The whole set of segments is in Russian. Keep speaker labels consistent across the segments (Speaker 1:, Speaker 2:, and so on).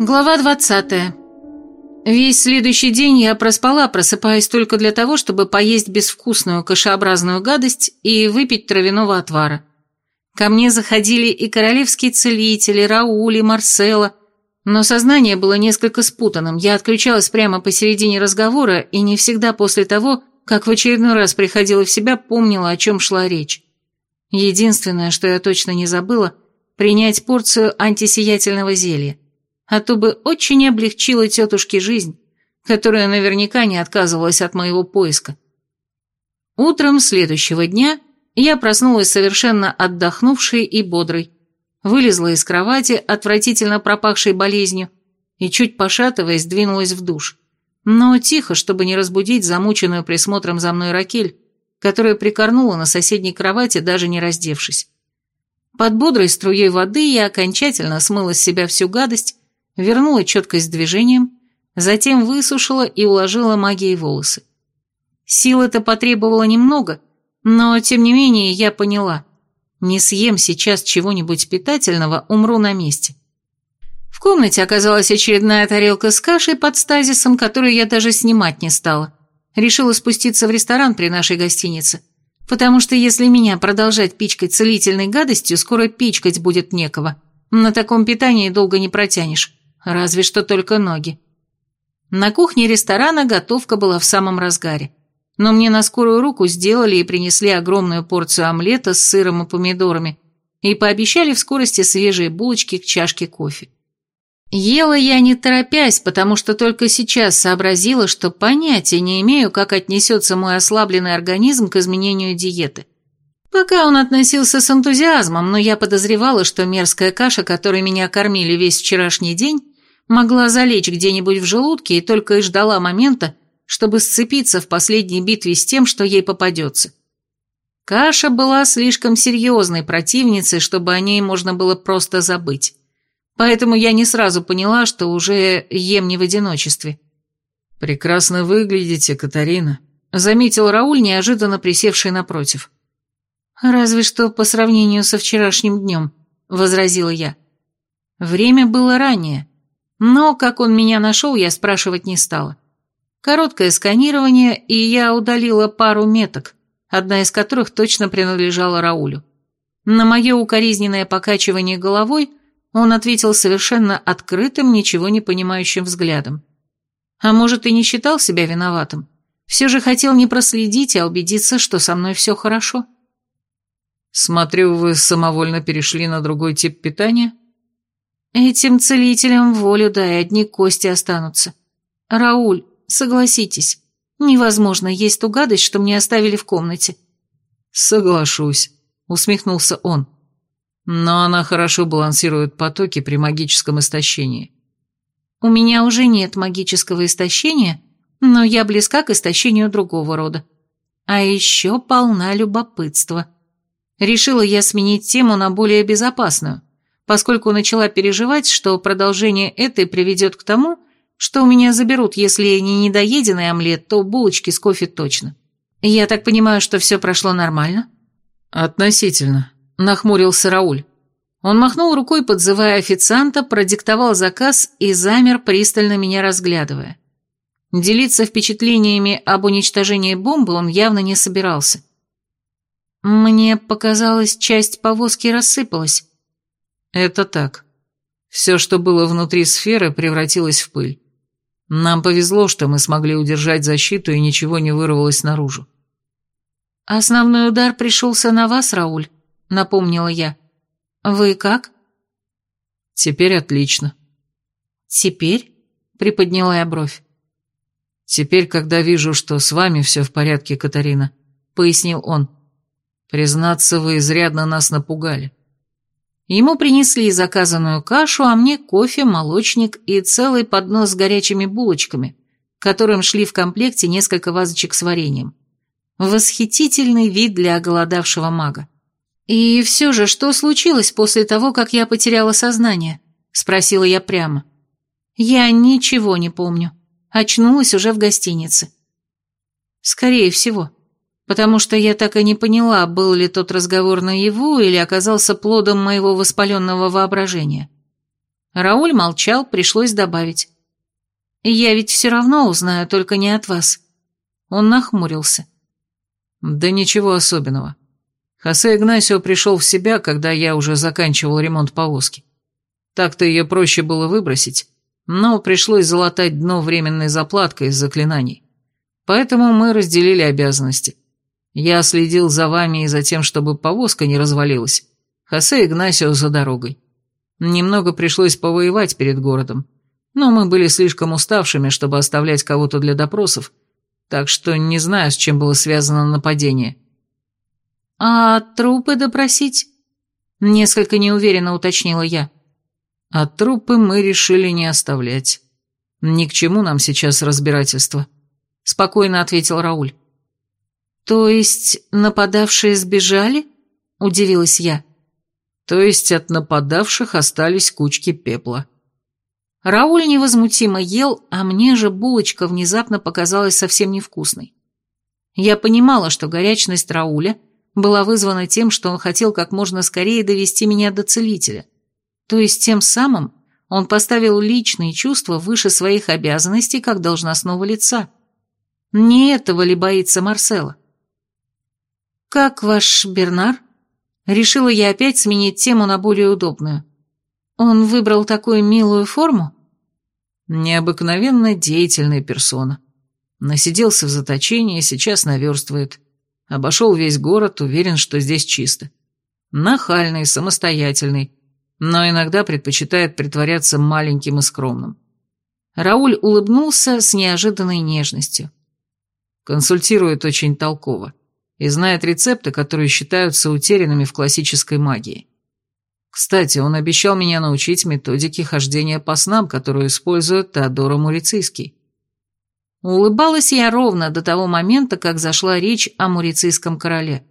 Speaker 1: Глава 20. Весь следующий день я проспала, просыпаясь только для того, чтобы поесть безвкусную кашеобразную гадость и выпить травяного отвара. Ко мне заходили и королевские целители, Рауль и Марсела, но сознание было несколько спутанным, я отключалась прямо посередине разговора и не всегда после того, как в очередной раз приходила в себя, помнила, о чем шла речь. Единственное, что я точно не забыла, принять порцию антисиятельного зелья а то бы очень облегчила тетушке жизнь, которая наверняка не отказывалась от моего поиска. Утром следующего дня я проснулась совершенно отдохнувшей и бодрой, вылезла из кровати, отвратительно пропахшей болезнью, и, чуть пошатываясь, двинулась в душ. Но тихо, чтобы не разбудить замученную присмотром за мной Ракель, которая прикорнула на соседней кровати, даже не раздевшись. Под бодрой струей воды я окончательно смыла с себя всю гадость вернула четкость движением, затем высушила и уложила магией волосы. Сил это потребовало немного, но, тем не менее, я поняла. Не съем сейчас чего-нибудь питательного, умру на месте. В комнате оказалась очередная тарелка с кашей под стазисом, которую я даже снимать не стала. Решила спуститься в ресторан при нашей гостинице, потому что если меня продолжать пичкать целительной гадостью, скоро пичкать будет некого. На таком питании долго не протянешь разве что только ноги. На кухне ресторана готовка была в самом разгаре, но мне на скорую руку сделали и принесли огромную порцию омлета с сыром и помидорами и пообещали в скорости свежие булочки к чашке кофе. Ела я не торопясь, потому что только сейчас сообразила, что понятия не имею, как отнесется мой ослабленный организм к изменению диеты. Пока он относился с энтузиазмом, но я подозревала, что мерзкая каша, которой меня кормили весь вчерашний день, могла залечь где-нибудь в желудке и только и ждала момента, чтобы сцепиться в последней битве с тем, что ей попадется. Каша была слишком серьезной противницей, чтобы о ней можно было просто забыть. Поэтому я не сразу поняла, что уже ем не в одиночестве.
Speaker 2: «Прекрасно выглядите, Катарина», — заметил Рауль, неожиданно присевший напротив.
Speaker 1: «Разве что по сравнению со вчерашним днем», — возразила я. Время было раннее, но как он меня нашел, я спрашивать не стала. Короткое сканирование, и я удалила пару меток, одна из которых точно принадлежала Раулю. На мое укоризненное покачивание головой он ответил совершенно открытым, ничего не понимающим взглядом. А может, и не считал себя виноватым. Все же хотел не проследить, а убедиться, что со мной все хорошо.
Speaker 2: «Смотрю, вы самовольно перешли на другой тип питания?»
Speaker 1: Этим целителям волю дай, одни кости останутся. Рауль, согласитесь, невозможно есть ту гадость, что мне оставили в комнате.
Speaker 2: Соглашусь, усмехнулся он. Но она хорошо балансирует потоки при магическом истощении.
Speaker 1: У меня уже нет магического истощения, но я близка к истощению другого рода. А еще полна любопытства. Решила я сменить тему на более безопасную поскольку начала переживать, что продолжение этой приведет к тому, что у меня заберут, если не недоеденный омлет, то булочки с кофе точно. Я так понимаю, что все прошло нормально?
Speaker 2: Относительно, нахмурился Рауль.
Speaker 1: Он махнул рукой, подзывая официанта, продиктовал заказ и замер, пристально меня разглядывая. Делиться впечатлениями об уничтожении бомбы он явно не собирался. Мне показалось, часть повозки рассыпалась.
Speaker 2: Это так. Все, что было внутри сферы, превратилось в пыль. Нам повезло, что мы смогли удержать защиту и ничего не вырвалось наружу.
Speaker 1: «Основной удар пришелся на вас, Рауль», — напомнила я. «Вы как?»
Speaker 2: «Теперь отлично».
Speaker 1: «Теперь?» — приподняла я бровь.
Speaker 2: «Теперь, когда вижу, что с вами все в порядке, Катарина», — пояснил он. «Признаться, вы изрядно нас напугали.
Speaker 1: Ему принесли заказанную кашу, а мне кофе, молочник и целый поднос с горячими булочками, которым шли в комплекте несколько вазочек с вареньем. Восхитительный вид для оголодавшего мага. «И все же, что случилось после того, как я потеряла сознание?» – спросила я прямо. «Я ничего не помню. Очнулась уже в гостинице». «Скорее всего» потому что я так и не поняла, был ли тот разговор наяву или оказался плодом моего воспаленного воображения. Рауль молчал, пришлось добавить. «Я ведь все равно узнаю, только не от вас». Он нахмурился.
Speaker 2: «Да ничего особенного. Хосе Игнасио пришел в себя, когда я уже заканчивал ремонт повозки. Так-то ее проще было выбросить, но пришлось залатать дно временной заплаткой из заклинаний. Поэтому мы разделили обязанности. Я следил за вами и за тем, чтобы повозка не развалилась. Хосе Игнасио за дорогой. Немного пришлось повоевать перед городом, но мы были слишком уставшими, чтобы оставлять кого-то для допросов, так что не знаю, с чем было связано нападение.
Speaker 1: «А трупы допросить?» — несколько неуверенно уточнила я.
Speaker 2: «А трупы мы решили не оставлять. Ни к чему нам сейчас разбирательство», — спокойно ответил Рауль.
Speaker 1: «То есть нападавшие сбежали?» — удивилась я.
Speaker 2: То есть от нападавших остались кучки пепла.
Speaker 1: Рауль невозмутимо ел, а мне же булочка внезапно показалась совсем невкусной. Я понимала, что горячность Рауля была вызвана тем, что он хотел как можно скорее довести меня до целителя. То есть тем самым он поставил личные чувства выше своих обязанностей как должностного лица. Не этого ли боится Марсела? «Как ваш Бернар?» Решила я опять сменить тему на более удобную. Он выбрал такую милую форму?
Speaker 2: Необыкновенно деятельная персона. Насиделся в заточении, сейчас наверстывает. Обошел весь город, уверен, что здесь чисто. Нахальный, самостоятельный, но иногда предпочитает притворяться маленьким и скромным.
Speaker 1: Рауль улыбнулся с неожиданной нежностью.
Speaker 2: Консультирует очень толково и знает рецепты, которые считаются утерянными в классической магии. Кстати, он обещал меня научить методике хождения по снам, которую использует Теодора Мурицийский.
Speaker 1: Улыбалась я ровно до того момента, как зашла речь о мурицийском короле.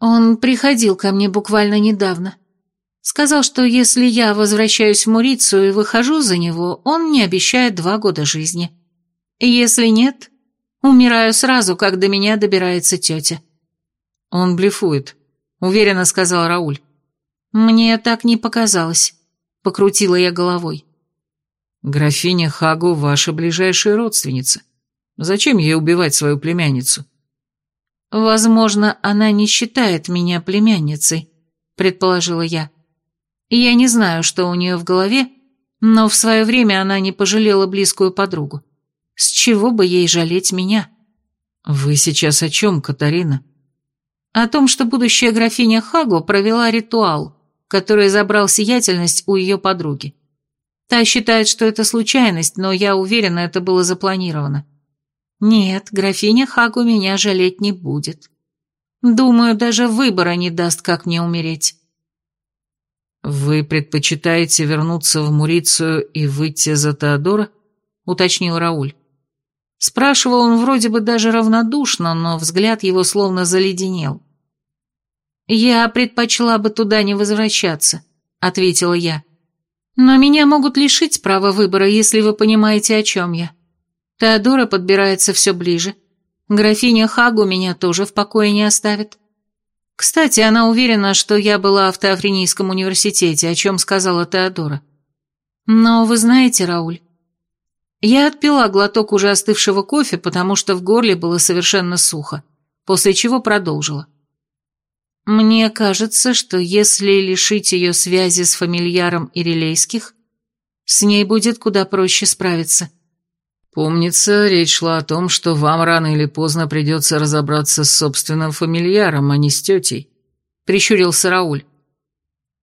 Speaker 1: Он приходил ко мне буквально недавно. Сказал, что если я возвращаюсь в Мурицию и выхожу за него, он мне обещает два года жизни. Если нет, умираю сразу, как до меня добирается тетя.
Speaker 2: «Он блефует», — уверенно сказал Рауль.
Speaker 1: «Мне так не показалось», — покрутила я головой.
Speaker 2: «Графиня Хагу ваша ближайшая родственница. Зачем ей убивать свою племянницу?»
Speaker 1: «Возможно, она не считает меня племянницей», — предположила я. «Я не знаю, что у нее в голове, но в свое время она не пожалела близкую подругу. С чего бы ей жалеть меня?»
Speaker 2: «Вы сейчас о чем, Катарина?»
Speaker 1: О том, что будущая графиня Хаго провела ритуал, который забрал сиятельность у ее подруги. Та считает, что это случайность, но я уверена, это было запланировано. Нет, графиня Хагу меня жалеть не будет. Думаю, даже выбора не даст, как мне умереть.
Speaker 2: «Вы предпочитаете вернуться в Мурицию и выйти за Теодора?» — уточнил Рауль. Спрашивал он вроде бы даже равнодушно, но взгляд его словно заледенел.
Speaker 1: «Я предпочла бы туда не возвращаться», — ответила я. «Но меня могут лишить права выбора, если вы понимаете, о чем я. Теодора подбирается все ближе. Графиня Хагу меня тоже в покое не оставит. Кстати, она уверена, что я была в Теофренийском университете, о чем сказала Теодора. Но вы знаете, Рауль, я отпила глоток уже остывшего кофе, потому что в горле было совершенно сухо, после чего продолжила. Мне кажется, что если лишить ее связи с фамильяром Ирилейских, с ней будет куда проще справиться.
Speaker 2: Помнится, речь шла о том, что вам рано или поздно придется разобраться с собственным фамильяром, а не с тетей, прищурился Рауль.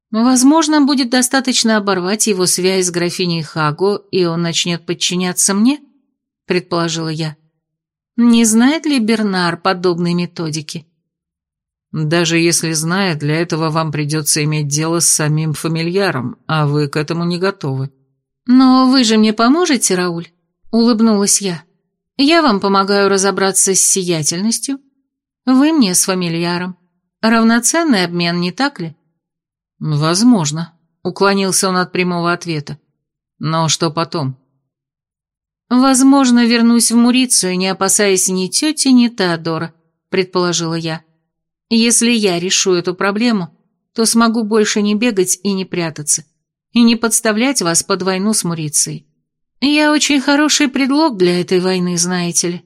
Speaker 1: Возможно, будет достаточно оборвать его связь с графиней Хаго, и он начнет подчиняться мне, предположила я. Не знает ли Бернар подобной методики?
Speaker 2: Даже если знает, для этого вам придется иметь дело с самим фамильяром, а вы к этому не готовы.
Speaker 1: Но вы же мне поможете, Рауль? Улыбнулась я. Я вам помогаю разобраться с сиятельностью. Вы мне с фамильяром. Равноценный обмен, не так ли?
Speaker 2: «Возможно», — уклонился он от прямого ответа. «Но что потом?»
Speaker 1: «Возможно, вернусь в Мурицию, не опасаясь ни тети, ни Теодора», — предположила я. «Если я решу эту проблему, то смогу больше не бегать и не прятаться. и не подставлять вас под войну с Мурицией. Я очень хороший предлог для этой войны, знаете ли».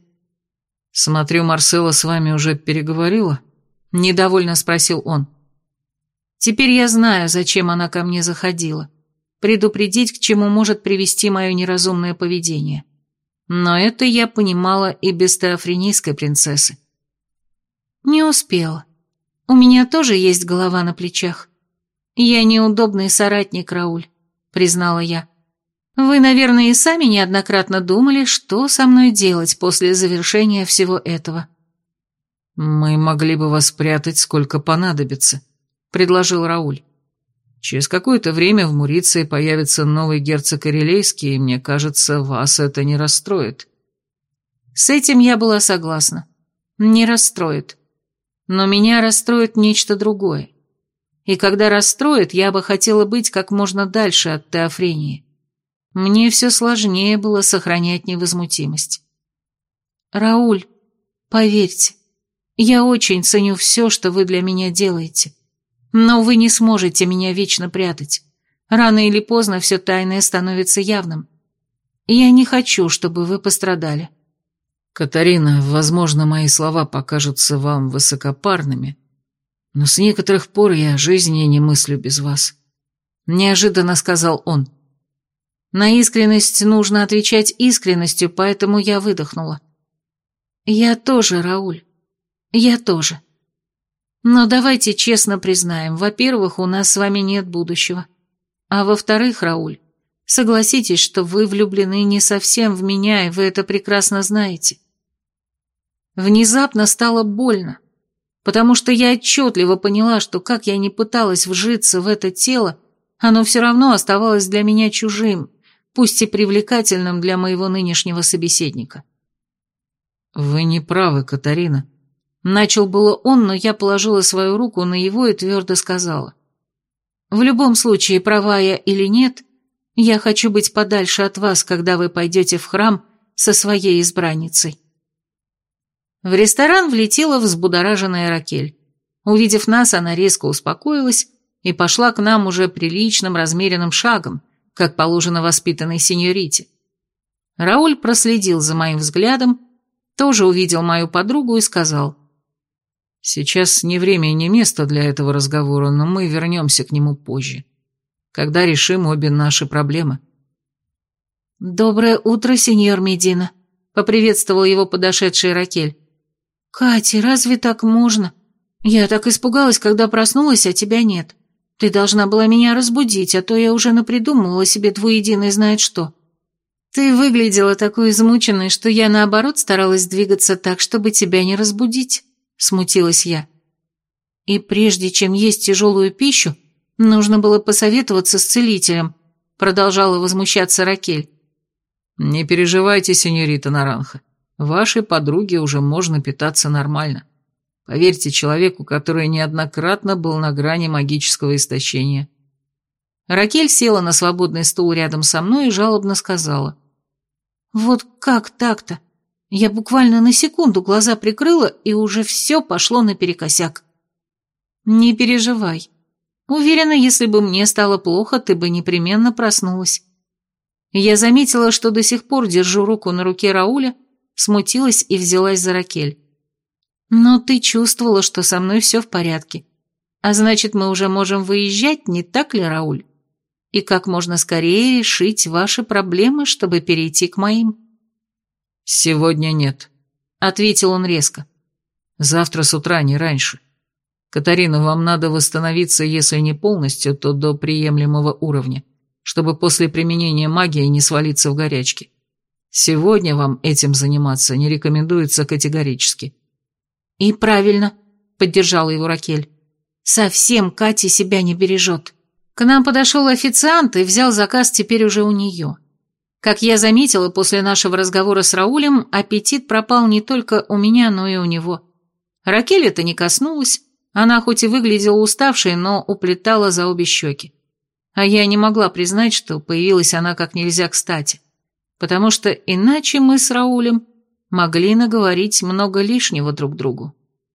Speaker 2: «Смотрю, Марсела с вами уже переговорила?» — недовольно спросил он.
Speaker 1: «Теперь я знаю, зачем она ко мне заходила. Предупредить, к чему может привести мое неразумное поведение. Но это я понимала и без теофренийской принцессы. Не успела. У меня тоже есть голова на плечах. Я неудобный соратник, Рауль, признала я. Вы, наверное, и сами неоднократно думали, что со мной делать после завершения всего этого.
Speaker 2: Мы могли бы вас спрятать, сколько понадобится, предложил Рауль. Через какое-то время в Муриции появится новый герцог Ирилейский, и мне кажется, вас это не расстроит.
Speaker 1: С этим я была согласна. Не расстроит. Но меня расстроит нечто другое. И когда расстроит, я бы хотела быть как можно дальше от Теофрении. Мне все сложнее было сохранять невозмутимость. «Рауль, поверьте, я очень ценю все, что вы для меня делаете. Но вы не сможете меня вечно прятать. Рано или поздно все тайное становится явным. Я не хочу, чтобы вы пострадали.
Speaker 2: Катарина, возможно, мои слова покажутся вам высокопарными, но с некоторых пор я жизни не мыслю без вас. Неожиданно сказал он.
Speaker 1: На искренность нужно отвечать искренностью, поэтому я выдохнула. Я тоже, Рауль. Я тоже. Но давайте честно признаем, во-первых, у нас с вами нет будущего. А во-вторых, Рауль, согласитесь, что вы влюблены не совсем в меня, и вы это прекрасно знаете. Внезапно стало больно, потому что я отчетливо поняла, что как я не пыталась вжиться в это тело, оно все равно оставалось для меня чужим, пусть и привлекательным для моего нынешнего собеседника.
Speaker 2: «Вы не правы, Катарина»,
Speaker 1: Начал было он, но я положила свою руку на его и твердо сказала. «В любом случае, права я или нет, я хочу быть подальше от вас, когда вы пойдете в храм со своей избранницей». В ресторан влетела взбудораженная Ракель. Увидев нас, она резко успокоилась и пошла к нам уже приличным размеренным шагом, как положено воспитанной сеньорите. Рауль проследил за моим взглядом, тоже увидел мою подругу и сказал, Сейчас не время и не место для этого разговора, но мы вернемся к нему позже, когда решим обе наши проблемы. «Доброе утро, сеньор Медина», — поприветствовал его подошедшая Ракель. «Катя, разве так можно? Я так испугалась, когда проснулась, а тебя нет. Ты должна была меня разбудить, а то я уже напридумывала себе двуединый знает что». «Ты выглядела такой измученной, что я, наоборот, старалась двигаться так, чтобы тебя не разбудить» смутилась я. И прежде чем есть тяжелую пищу, нужно было посоветоваться с целителем, продолжала возмущаться Ракель.
Speaker 2: Не переживайте, сеньорита Наранха. Вашей подруге уже можно питаться нормально. Поверьте человеку, который неоднократно был на грани магического истощения.
Speaker 1: Ракель села на свободный стул рядом со мной и жалобно сказала. «Вот как так-то? Я буквально на секунду глаза прикрыла, и уже все пошло наперекосяк. Не переживай. Уверена, если бы мне стало плохо, ты бы непременно проснулась. Я заметила, что до сих пор держу руку на руке Рауля, смутилась и взялась за Ракель. Но ты чувствовала, что со мной все в порядке. А значит, мы уже можем выезжать, не так ли, Рауль? И как можно скорее решить ваши проблемы, чтобы перейти к моим.
Speaker 2: «Сегодня нет», — ответил он резко. «Завтра с утра, не раньше. Катарина, вам надо восстановиться, если не полностью, то до приемлемого уровня, чтобы после применения магии не свалиться в горячки. Сегодня вам этим заниматься не рекомендуется категорически».
Speaker 1: «И правильно», — поддержала его Ракель. «Совсем Катя себя не бережет». К нам подошел официант и взял заказ теперь уже у нее. Как я заметила после нашего разговора с Раулем, аппетит пропал не только у меня, но и у него. Ракель это не коснулась, она хоть и выглядела уставшей, но уплетала за обе щеки. А я не могла признать, что появилась она как нельзя кстати, потому что иначе мы с Раулем могли наговорить много лишнего друг другу.